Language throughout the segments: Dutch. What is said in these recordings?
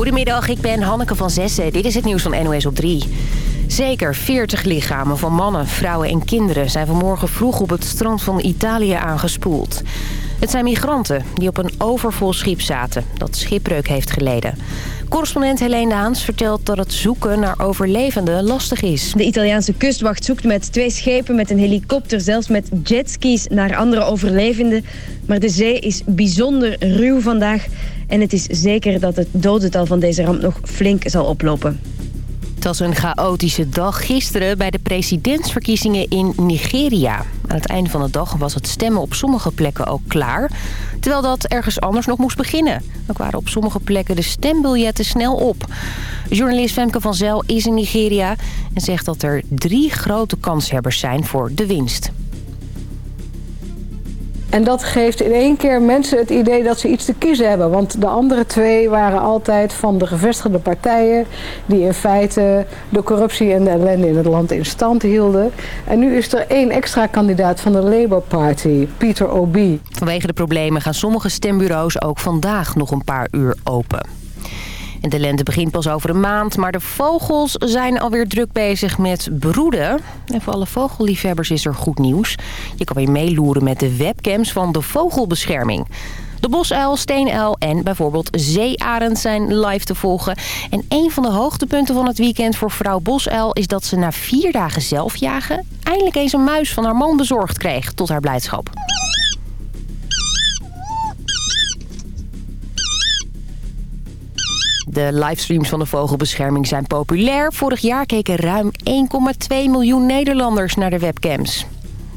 Goedemiddag, ik ben Hanneke van Zessen. Dit is het nieuws van NOS op 3. Zeker 40 lichamen van mannen, vrouwen en kinderen... zijn vanmorgen vroeg op het strand van Italië aangespoeld. Het zijn migranten die op een overvol schip zaten... dat schipbreuk heeft geleden. Correspondent Helene Haans vertelt dat het zoeken naar overlevenden lastig is. De Italiaanse kustwacht zoekt met twee schepen, met een helikopter... zelfs met jetskis naar andere overlevenden. Maar de zee is bijzonder ruw vandaag... en het is zeker dat het dodental van deze ramp nog flink zal oplopen. Het was een chaotische dag gisteren bij de presidentsverkiezingen in Nigeria. Aan het einde van de dag was het stemmen op sommige plekken ook klaar. Terwijl dat ergens anders nog moest beginnen. Dan waren op sommige plekken de stembiljetten snel op. Journalist Femke van Zel is in Nigeria en zegt dat er drie grote kanshebbers zijn voor de winst. En dat geeft in één keer mensen het idee dat ze iets te kiezen hebben. Want de andere twee waren altijd van de gevestigde partijen... die in feite de corruptie en de ellende in het land in stand hielden. En nu is er één extra kandidaat van de Labour Party, Peter Obi. Vanwege de problemen gaan sommige stembureaus ook vandaag nog een paar uur open. De lente begint pas over een maand, maar de vogels zijn alweer druk bezig met broeden. En voor alle vogelliefhebbers is er goed nieuws. Je kan weer meeloeren met de webcams van de vogelbescherming. De bosuil, steenuil en bijvoorbeeld zeearend zijn live te volgen. En een van de hoogtepunten van het weekend voor vrouw bosuil... is dat ze na vier dagen zelf jagen... eindelijk eens een muis van haar man bezorgd kreeg, tot haar blijdschap. De livestreams van de vogelbescherming zijn populair. Vorig jaar keken ruim 1,2 miljoen Nederlanders naar de webcams.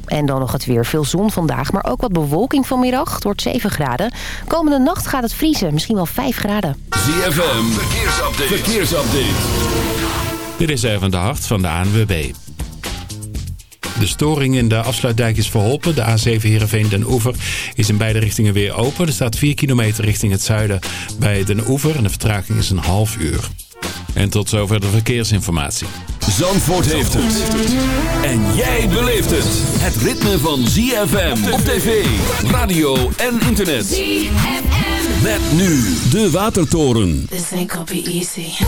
En dan nog het weer. Veel zon vandaag, maar ook wat bewolking vanmiddag. Het wordt 7 graden. Komende nacht gaat het vriezen, misschien wel 5 graden. ZFM, verkeersupdate. verkeersupdate. Dit is even de hart van de ANWB. De storing in de afsluitdijk is verholpen. De A7 Heerenveen Den Oever is in beide richtingen weer open. Er staat 4 kilometer richting het zuiden bij Den Oever. En de vertraging is een half uur. En tot zover de verkeersinformatie. Zandvoort heeft het. En jij beleeft het. Het ritme van ZFM op tv, radio en internet. ZFM. Met nu de Watertoren. This ain't gonna be easy.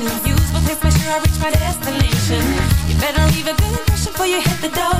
Use my make sure I reach my destination You better leave a good impression before you hit the door.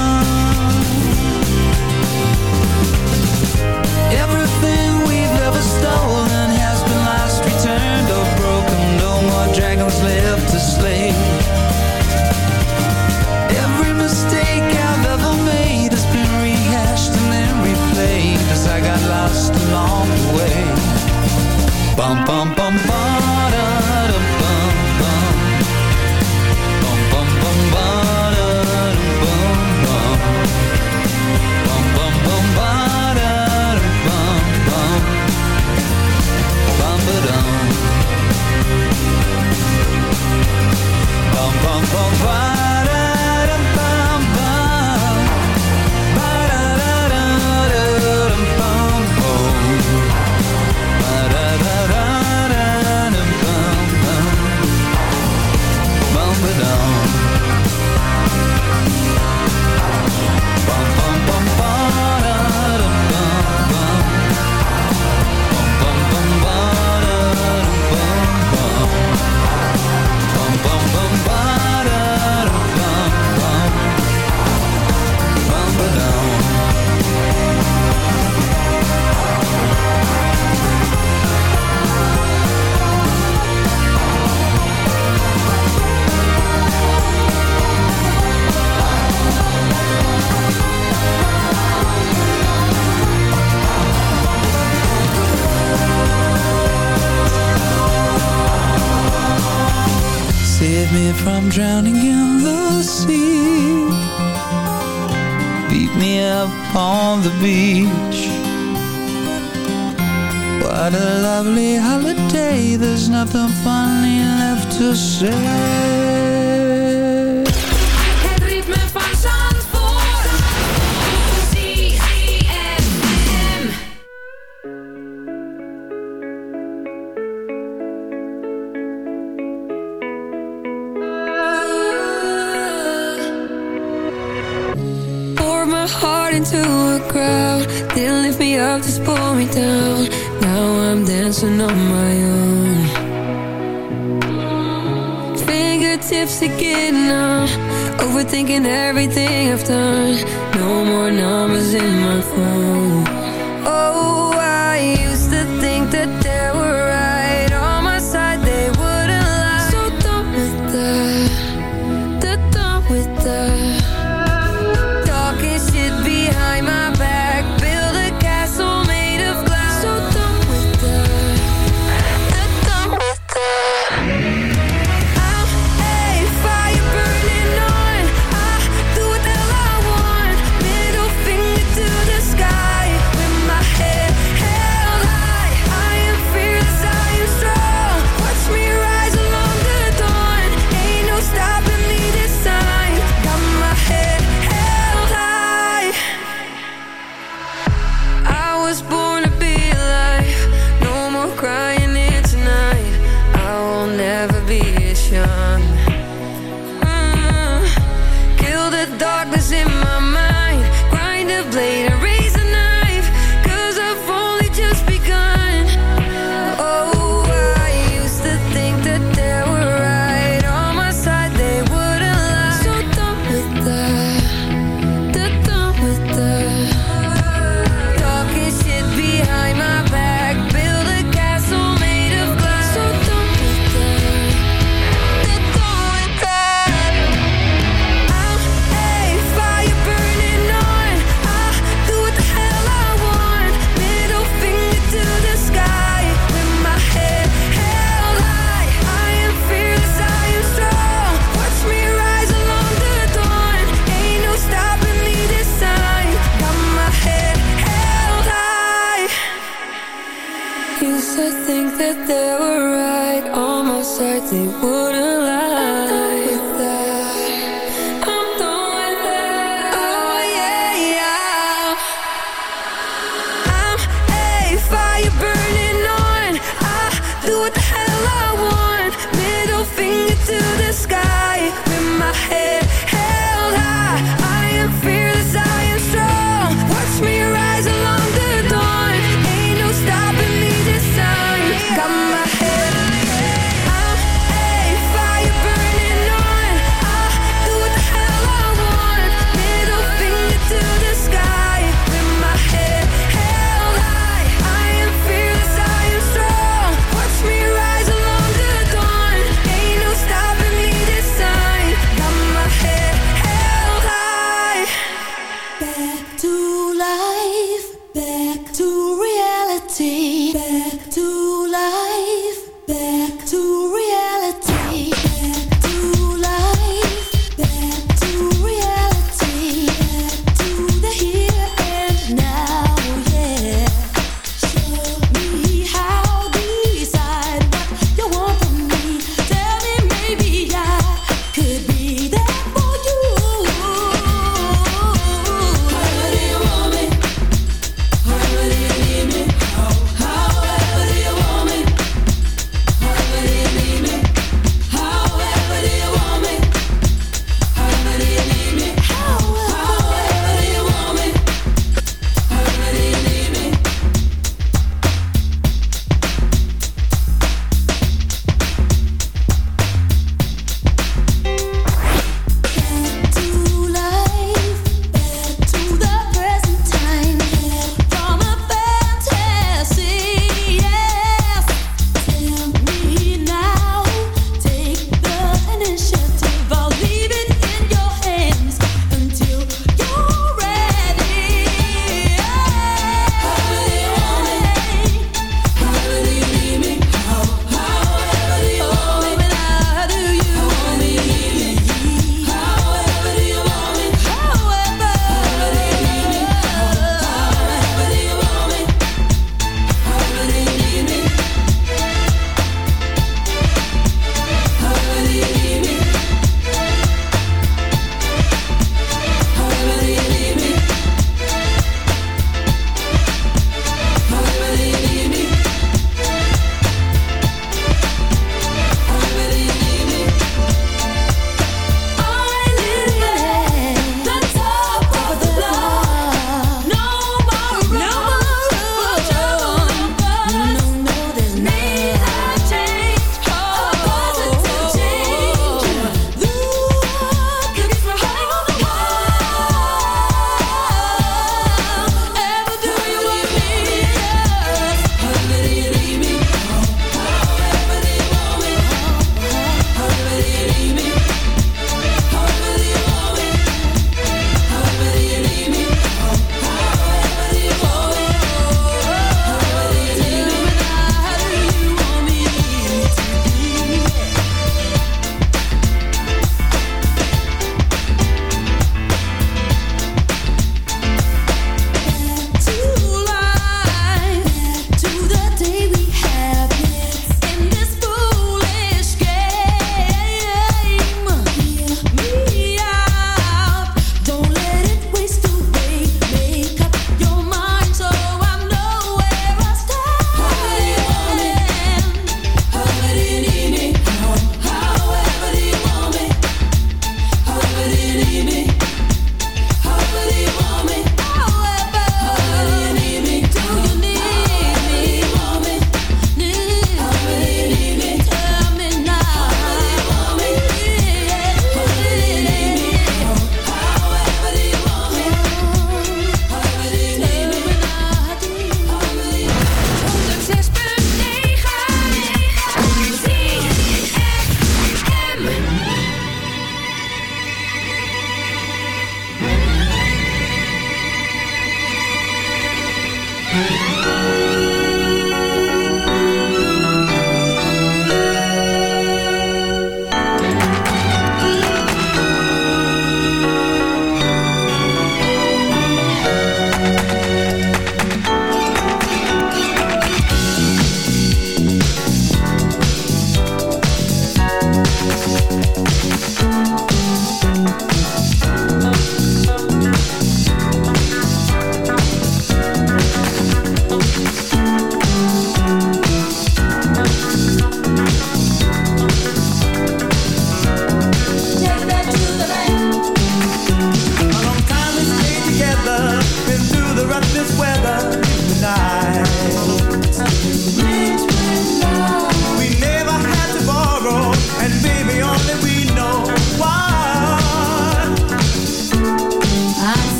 Stolen has been lost, returned, or broken. No more dragons left to slay. Into a crowd. Didn't lift me up, just pull me down. Now I'm dancing on my own. Fingertips are getting numb. Overthinking everything I've done. No more numbers in my phone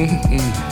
Mm-hmm.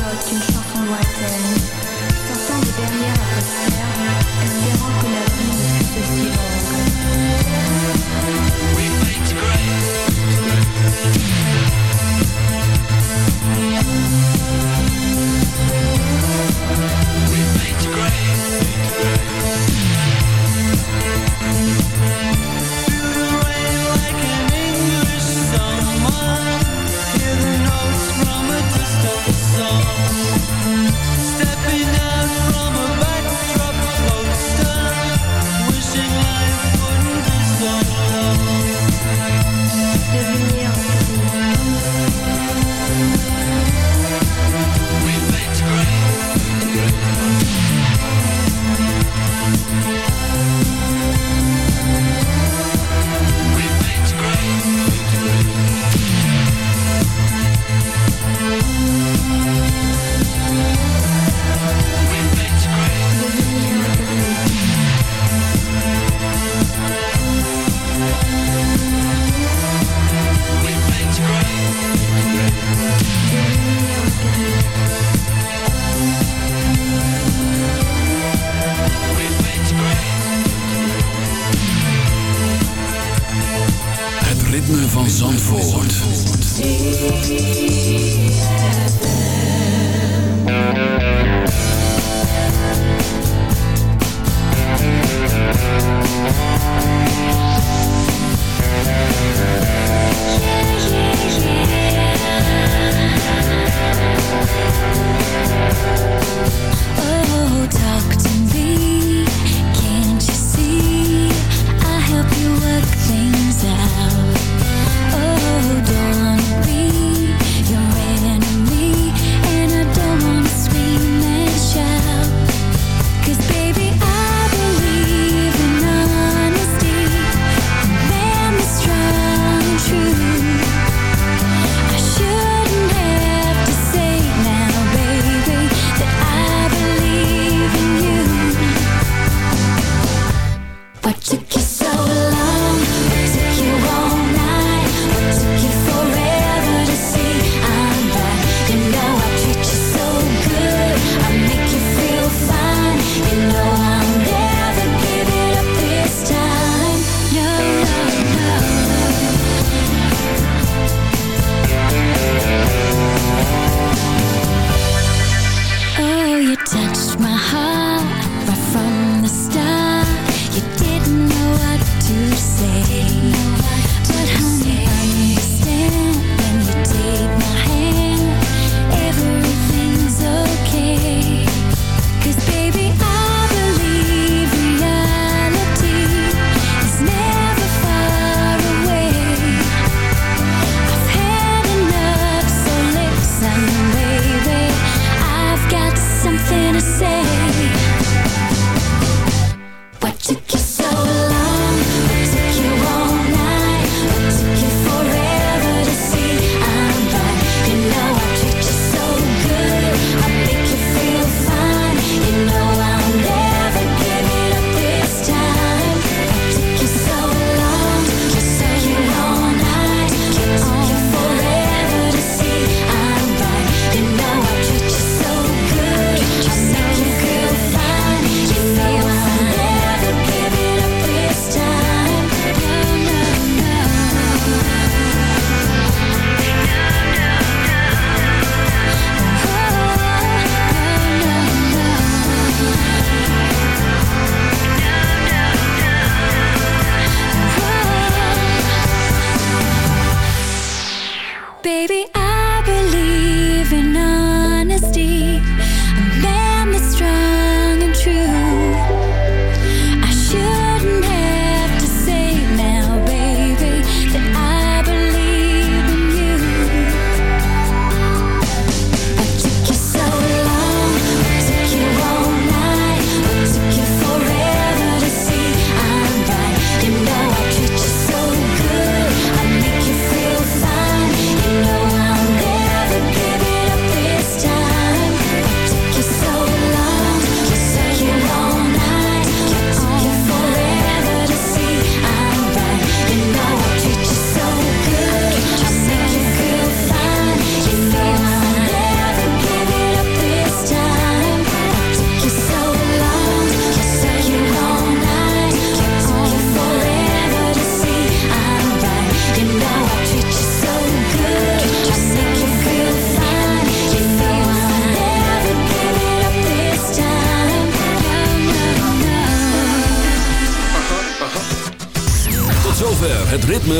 Een une chanson lointaine, sortant de derniers la posterne, que la vie. We